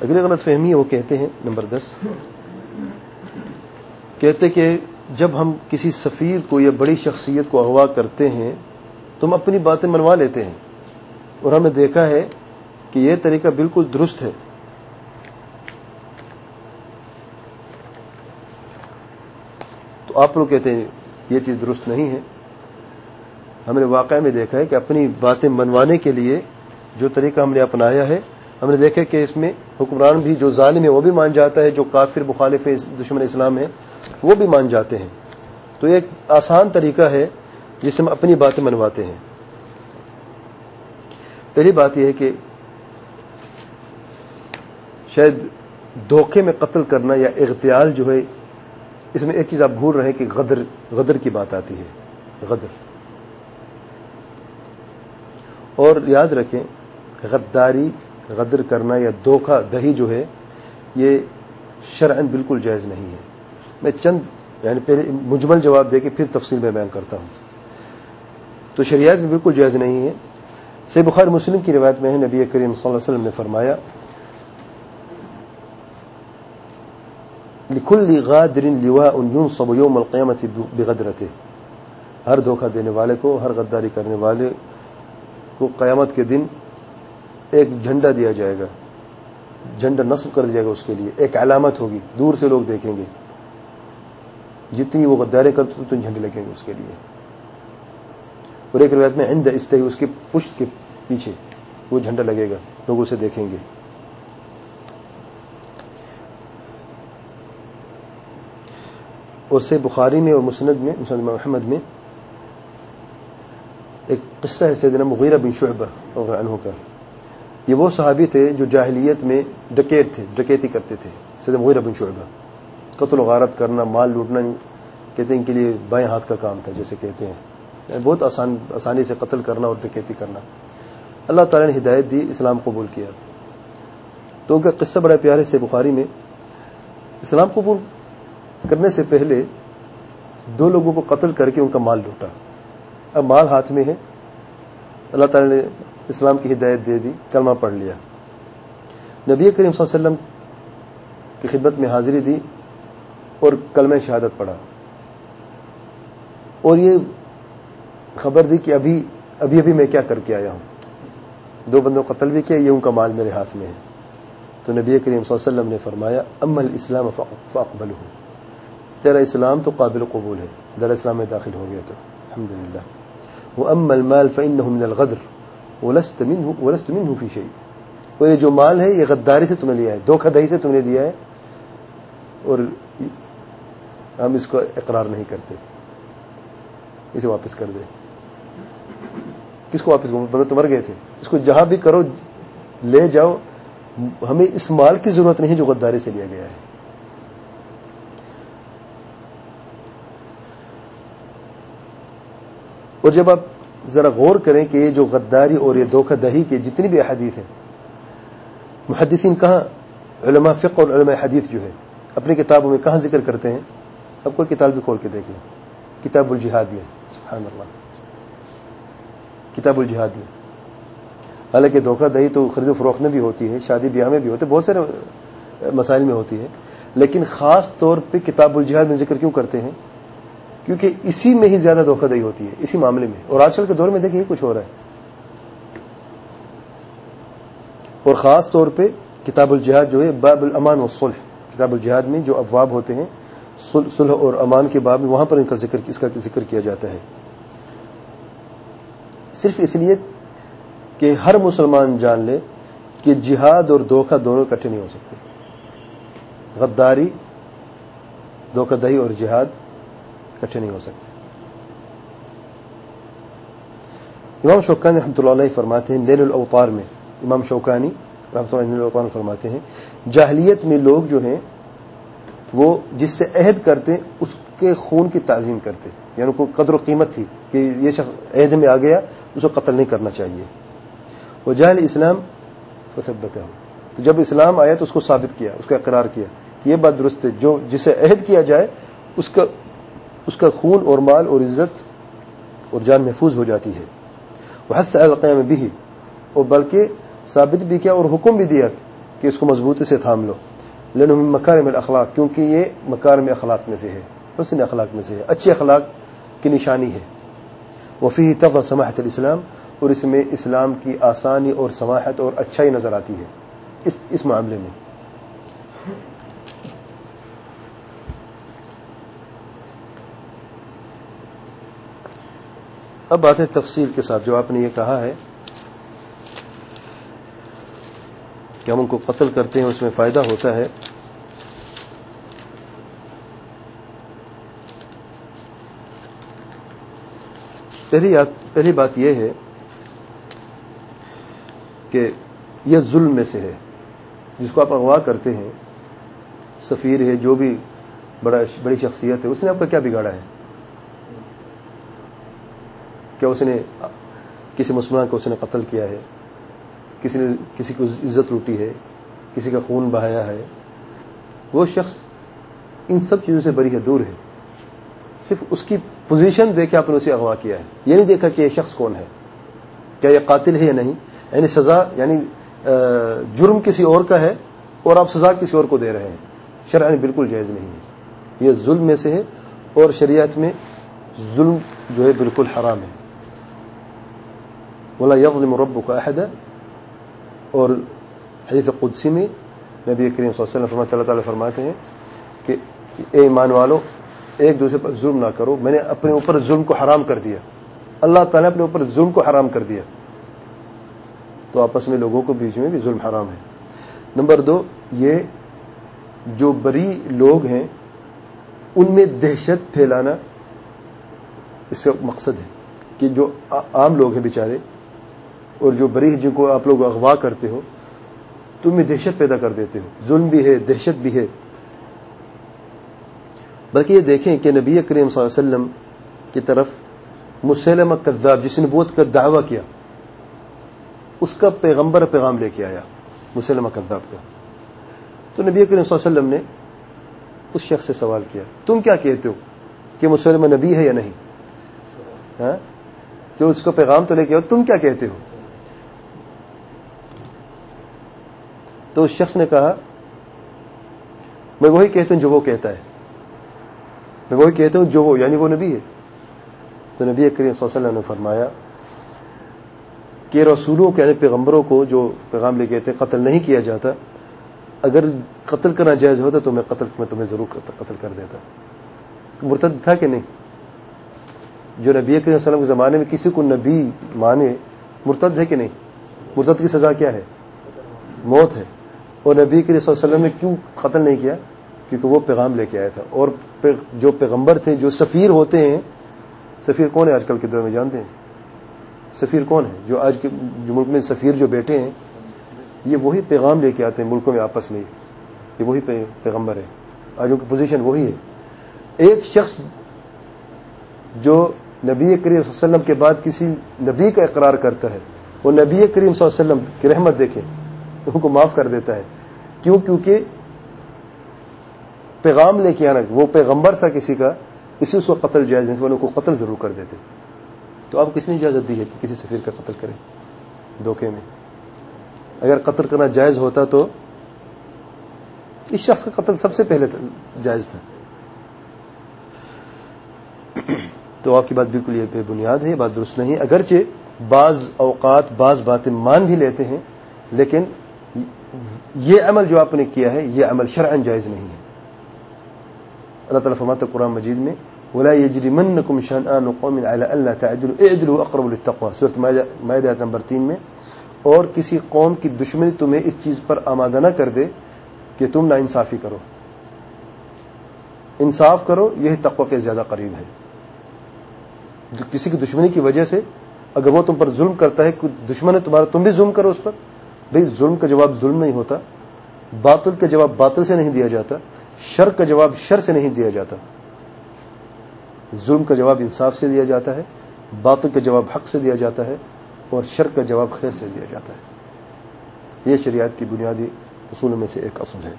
اگلی غلط فہمی ہے، وہ کہتے ہیں، نمبر دس۔ کہتے کہ جب ہم کسی سفیر کو یا بڑی شخصیت کو اغوا کرتے ہیں تو ہم اپنی باتیں منوا لیتے ہیں۔ اور ہم نے دیکھا ہے کہ یہ طریقہ بالکل درست ہے۔ تو آپ لوگ کہتے ہیں، یہ چیز درست نہیں ہے۔ ہم نے واقعہ میں دیکھا ہے کہ اپنی باتیں منوانے کے لیے جو طریقہ ہم نے اپنایا ہے ہم نے دیکھا کہ اس میں حکمران بھی جو ظالم ہے وہ بھی مان جاتا ہے، جو کافر مخالف دشمن اسلام ہے وہ بھی مان جاتے ہیں۔ تو ایک آسان طریقہ ہے جس سے ہم اپنی باتیں منواتے ہیں۔ پہلی بات یہ ہے کہ شاید دھوکے میں قتل کرنا یا اغتیال جو ہے، اس میں ایک چیز آپ بھول رہے ہیں کہ غدر غدر کی بات آتی ہے۔ غدر۔ اور یاد رکھیں، غداری غدر کرنا یا دھوکہ دہی جو ہے، یہ شرعن بالکل جائز نہیں ہے۔ میں چند یعنی پہلے مجمل جواب دے کے پھر تفصیل میں بیان کرتا ہوں۔ تو شریعت میں بالکل جائز نہیں ہے۔ سی بخار مسلم کی روایت میں ہے، نبی کریم صلی اللہ علیہ وسلم نے فرمایا لکھل غادر لواء ينصب يوم القيامة بغدرته۔ ہر دھوکہ دینے والے کو، ہر غداری کرنے والے کو قیامت کے دن ایک جھنڈا دیا جائے گا۔ جھنڈا نصب کر دیا جائے گا اس کے لیے۔ ایک علامت ہوگی۔ دور سے لوگ دیکھیں گے۔ جتنی وہ غدارے کرتے اتنے جھنڈے لگیں گے اس کے لیے۔ اور ایک روایت میں عند استحی اس کے پشت کے پیچھے وہ جھنڈا لگے گا۔ لوگ اسے دیکھیں گے۔ اور سے بخاری میں اور مسند میں، مسند محمد میں ایک قصہ ہے سیدنا مغیرہ بن شعبہ عنہ کا۔ یہ وہ صحابی تھے جو جاہلیت میں ڈکیت تھے، ڈکیتی کرتے تھے، سیدنا مغیرہ بن شعبہ۔ قتل و غارت کرنا، مال لوٹنا، کہتے ہیں ان کے لیے بائیں ہاتھ کا کام تھا، جیسے کہتے ہیں۔ یعنی بہت آسان، آسانی سے قتل کرنا اور ڈکیتی کرنا۔ اللہ تعالی نے ہدایت دی، اسلام قبول کیا۔ تو ان کا قصہ بڑا پیارے سے بخاری میں، اسلام قبول کرنے سے پہلے دو لوگوں کو قتل کر کے ان کا مال لوٹا۔ اب مال ہاتھ میں ہے۔ اللہ تعالی نے اسلام کی ہدایت دے دی، کلمہ پڑھ لیا۔ نبی کریم صلی اللہ علیہ وسلم کی خدمت میں حاضری دی اور کلمہ شہادت پڑھا۔ اور یہ خبر دی کہ ابھی ابھی ابھی میں کیا کر کے آیا ہوں۔ دو بندوں قتل بھی کیا یہ ان کا مال میرے ہاتھ میں ہے۔ تو نبی کریم صلی اللہ علیہ وسلم نے فرمایا امل اسلام فاقبل ہوں تیرا اسلام تو قابل قبول ہے۔ در اسلام میں داخل ہو گیا تو۔ الحمد للہ وہ ام المال فن من الغدر۔ ولست منه في شيء. اور یہ جو مال ہے، یہ غداری سے تمہیں لیا ہے دھوکہ دہی سے تم نے دیا ہے، اور ہم اس کو اقرار نہیں کرتے۔ اسے واپس کر دے۔ کس کو واپس؟ بندہ تو مر گئے تھے۔ اس کو جہاں بھی کرو، لے جاؤ۔ ہمیں اس مال کی ضرورت نہیں جو غداری سے لیا گیا ہے۔ اور جب آپ ذرا غور کریں کہ یہ جو غداری اور یہ دھوکہ دہی کے جتنی بھی احادیث ہیں، محدثین کہاں علماء فقہ اور علماء حدیث جو ہے اپنی کتابوں میں کہاں ذکر کرتے ہیں؟ اب کوئی کتاب بھی کھول کے دیکھ لیں۔ کتاب الجہاد میں، سبحان اللہ۔ کتاب الجہاد میں۔ حالانکہ دھوکہ دہی تو خرید و فروخت میں بھی ہوتی ہے، شادی بیاہ میں بھی ہوتے ہیں بہت سارے مسائل میں ہوتی ہے، لیکن خاص طور پہ کتاب الجہاد میں ذکر کیوں کرتے ہیں؟ کیونکہ اسی میں ہی زیادہ دھوکہ دہی ہوتی ہے، اسی معاملے میں۔ اور آج کل کے دور میں دیکھیں کچھ ہو رہا ہے۔ اور خاص طور پہ کتاب الجہاد جو ہے، باب الامان و صلح۔ کتاب الجہاد میں جو ابواب ہوتے ہیں صلح اور امان کے باب میں وہاں پر ان کا ذکر، اس کا ذکر کیا جاتا ہے۔ صرف اس لیے کہ ہر مسلمان جان لے کہ جہاد اور دھوکہ دونوں اکٹھے نہیں ہو سکتے۔ غداری، دھوکہ دہی اور جہاد اکٹھے نہیں ہو سکتے۔ امام شوکانی رحمۃ اللہ علیہ فرماتے ہیں، نیل الاوطار میں، امام شوکانی رحمۃ اللہ نیل الاوطار فرماتے ہیں، جاہلیت میں لوگ جو ہیں، وہ جس سے عہد کرتے، اس کے خون کی تعظیم کرتے۔ یعنی کو قدر و قیمت تھی کہ یہ شخص عہد میں آ گیا، اس کو قتل نہیں کرنا چاہیے۔ وہ جاہل اسلام فصبت تو جب اسلام آیا تو اس کو ثابت کیا، اس کا اقرار کیا کہ یہ بات درست ہے، جو جسے عہد کیا جائے، اس کا اس کا خون اور مال اور عزت اور جان محفوظ ہو جاتی ہے۔ وہ حد سے بھی اور بلکہ ثابت بھی کیا اور حکم بھی دیا کہ اس کو مضبوطی سے تھام لو۔ لیکن مکار میں اخلاق کیونکہ یہ مکار میں اخلاق میں سے ہے، حسن اخلاق میں سے ہے۔ اچھے اخلاق کی نشانی ہے۔ وفی تب اور سماحت الاسلام اور اس میں اسلام کی آسانی اور سماحت اور اچھائی نظر آتی ہے۔ اس اس معاملے میں۔ اب بات ہے تفصیل کے ساتھ، جو آپ نے یہ کہا ہے کہ ہم ان کو قتل کرتے ہیں، اس میں فائدہ ہوتا ہے۔ پہلی پہلی بات یہ ہے کہ یہ ظلم میں سے ہے، جس کو آپ اغوا کرتے ہیں، سفیر ہے، جو بھی بڑا، بڑی شخصیت ہے، اس نے آپ کا کیا بگاڑا ہے؟ کیا اس نے کسی مسلمان کو اس نے قتل کیا ہے؟ کسی نے کسی کو عزت لوٹی ہے؟ کسی کا خون بہایا ہے؟ وہ شخص ان سب چیزوں سے بری ہے دور ہے۔ صرف اس کی پوزیشن دیکھ کے آپ نے اسے اغوا کیا ہے۔ یہ نہیں دیکھا کہ یہ شخص کون ہے۔ کیا یہ قاتل ہے یا نہیں؟ یعنی سزا یعنی جرم کسی اور کا ہے اور آپ سزا کسی اور کو دے رہے ہیں۔ شرح بالکل جائز نہیں ہے۔ یہ ظلم میں سے ہے اور شریعت میں ظلم جو ہے بالکل حرام ہے۔ بولا یغلم رب کا اور حدیث قدسی میں نبی کریم صلی اللہ علیہ وسلم اللہ تعالیٰ فرماتے ہیں کہ اے ایمان والو، ایک دوسرے پر ظلم نہ کرو۔ میں نے اپنے اوپر ظلم کو حرام کر دیا۔ اللہ تعالیٰ نے اپنے اوپر ظلم کو حرام کر دیا۔ تو آپس میں لوگوں کو بیچ میں بھی ظلم حرام ہے۔ نمبر دو، یہ جو بری لوگ ہیں، ان میں دہشت پھیلانا اس کا مقصد ہے کہ جو عام لوگ ہیں بیچارے اور جو بری جن کو آپ لوگ اغوا کرتے ہو، تم میں دہشت پیدا کر دیتے ہو۔ ظلم بھی ہے، دہشت بھی ہے۔ بلکہ یہ دیکھیں کہ نبی کریم صلی اللہ علیہ وسلم کی طرف مسلم کذاب، جس نے بوت کر دعویٰ کیا، اس کا پیغمبر پیغام لے کے آیا مسلم کذاب کا۔ تو نبی کریم صلی اللہ علیہ وسلم نے اس شخص سے سوال کیا، تم کیا کہتے ہو کہ مسلم نبی ہے یا نہیں؟ ہاں؟ جو اس کو پیغام تو لے کے آؤ، تم کیا کہتے ہو؟ تو اس شخص نے کہا، میں وہی کہتا ہوں جو وہ کہتا ہے. میں وہی کہتا ہوں جو وہ یعنی وہ نبی ہے. تو نبی کریم صلی اللہ علیہ وسلم نے فرمایا کہ رسولوں کے یعنی پیغمبروں کو جو پیغام لے کے تھے، قتل نہیں کیا جاتا۔ اگر قتل کرنا جائز ہوتا تو میں قتل میں تمہیں ضرور قتل کر دیتا۔ مرتد تھا کہ نہیں؟ جو نبی کریم صلی اللہ علیہ وسلم کے زمانے میں کسی کو نبی مانے، مرتد ہے کہ نہیں؟ مرتد کی سزا کیا ہے؟ موت ہے۔ اور نبی کریم صلی اللہ علیہ وسلم نے کیوں قتل نہیں کیا؟ کیونکہ وہ پیغام لے کے آیا تھا۔ اور جو پیغمبر تھے، جو سفیر ہوتے ہیں، سفیر کون ہے آج کل کے دور میں جانتے ہیں؟ سفیر کون ہے؟ جو آج کے جو ملک میں سفیر جو بیٹھے ہیں، یہ وہی پیغام لے کے آتے ہیں ملکوں میں آپس میں۔ یہ وہی پیغمبر ہے۔ آج ان کی پوزیشن وہی ہے۔ ایک شخص جو نبی کریم صلی اللہ علیہ وسلم کے بعد کسی نبی کا اقرار کرتا ہے، وہ نبی کریم صلی اللہ علیہ وسلم کی رحمت دیکھیں ان کو معاف کر دیتا ہے۔ کیوں؟ کیونکہ پیغام لے کے آنا، وہ پیغمبر تھا کسی کا، اسی اس کو قتل جائز نہیں والوں کو قتل ضرور کر دیتے۔ تو آپ کس نے اجازت دی ہے کہ کسی سفیر کا قتل کریں دھوکے میں؟ اگر قتل کرنا جائز ہوتا تو اس شخص کا قتل سب سے پہلے جائز تھا۔ تو آپ کی بات بالکل یہ بے بنیاد ہے، یہ بات درست نہیں۔ اگرچہ بعض اوقات بعض باتیں مان بھی لیتے ہیں، لیکن یہ عمل جو آپ نے کیا ہے، یہ عمل شرعن جائز نہیں ہے۔ اللہ تعالیٰ فرماتا قرآن مجید میں، ولا يجرمنكم شنآن قوم على الا تعدلوا، اعدلوا اقرب للتقوى۔ سورۃ مائدہ آیت نمبر 3 میں، اور کسی قوم کی دشمنی تمہیں اس چیز پر آمادہ نہ کر دے کہ تم نا انصافی کرو۔ انصاف کرو یہ تقوی کے زیادہ قریب ہے۔ کسی کی دشمنی کی وجہ سے اگر وہ تم پر ظلم کرتا ہے دشمن ہے تمہارا، تم بھی ظلم کرو اس پر۔ بھئی ظلم کا جواب ظلم نہیں ہوتا، باطل کا جواب باطل سے نہیں دیا جاتا، شر کا جواب شر سے نہیں دیا جاتا۔ ظلم کا جواب انصاف سے دیا جاتا ہے، باطل کا جواب حق سے دیا جاتا ہے اور شر کا جواب خیر سے دیا جاتا ہے۔ یہ شریعت کی بنیادی اصول میں سے ایک اصل ہے۔